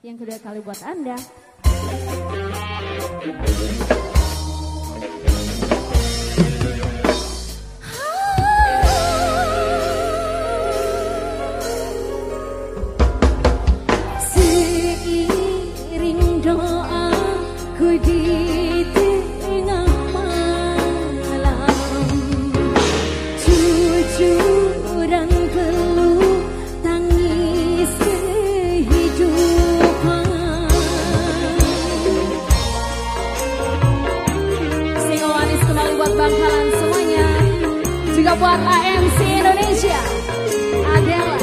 yang kedua kali buat Anda. buat AMC Indonesia. Adela.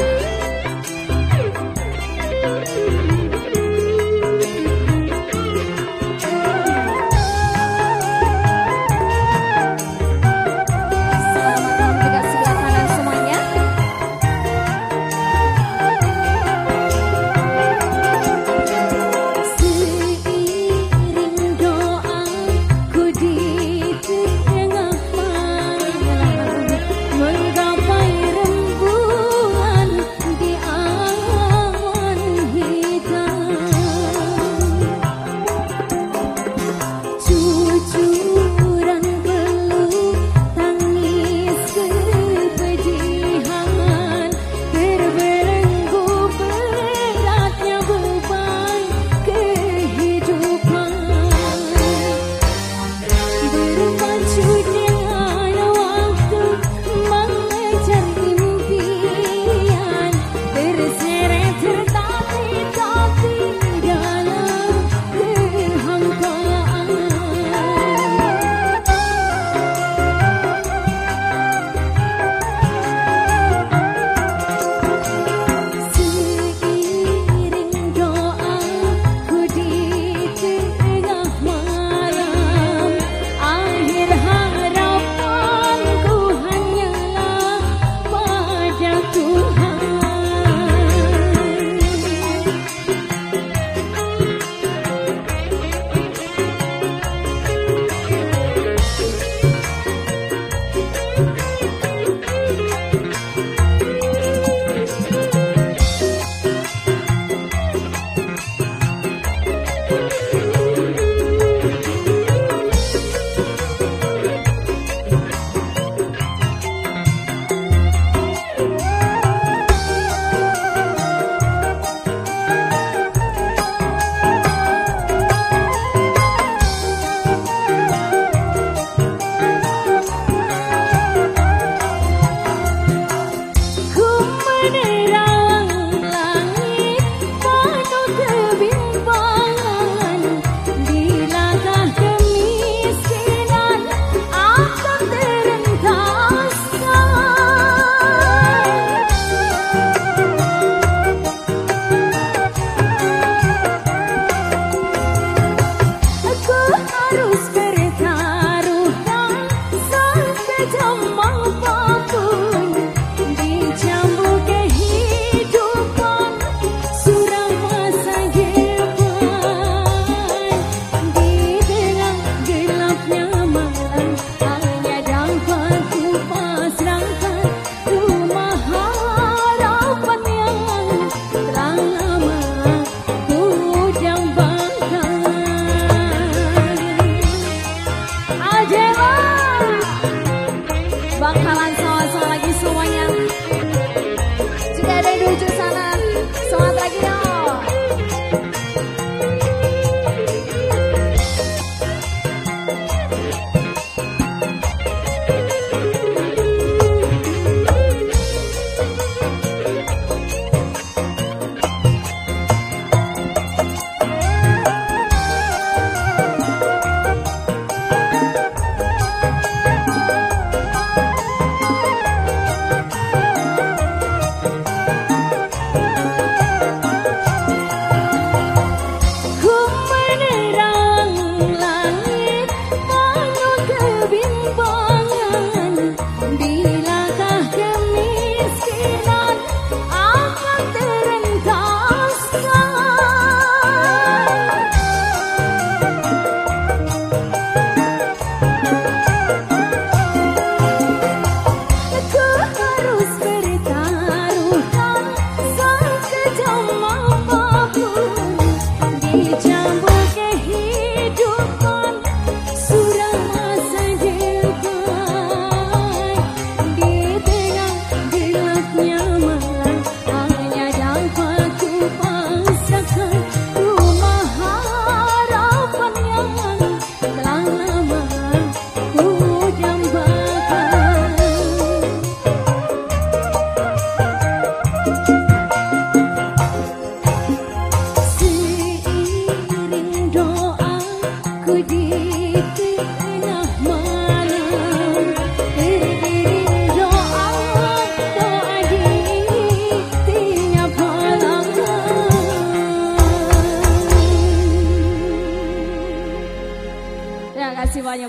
devil.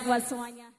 buat semuanya.